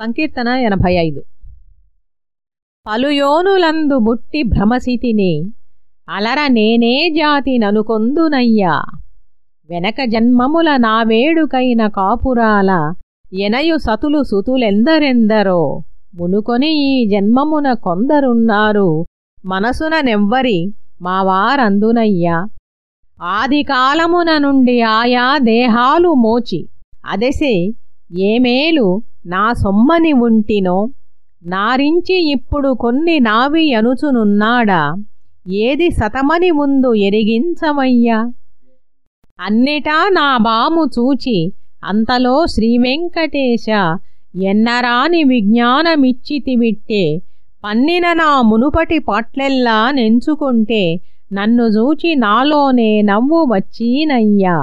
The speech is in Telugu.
సంకీర్తన ఎనభై ఐదు. పలుయోనులందు బుట్టి భ్రమసితిని అలర నేనే జాతి ననుకొందునయ్యా. వెనక జన్మముల నా వేడుకైన కాపురాల ఎనయు సతులు సుతులెందరెందరో. మునుకొని ఈ జన్మమున కొందరున్నారు మనసున నెవ్వరి మావారందునయ్యా. ఆదికాలమున నుండి ఆయా దేహాలు మోచి అదెసే ఏమేలు నా సొమ్మని ఉంటినో? నారించి ఇప్పుడు కొన్ని నావి అనుచునున్నాడా? ఏది సతమని ముందు ఎరిగించవయ్యా అన్నిటా నా బాము చూచి అంతలో శ్రీవెంకటేశ ఎన్నరాని విజ్ఞానమిచ్చితివిట్టే పన్నిన నా మునుపటి పాట్లెల్లా నెంచుకుంటే నన్ను చూచి నాలోనే నవ్వు వచ్చినయ్యా.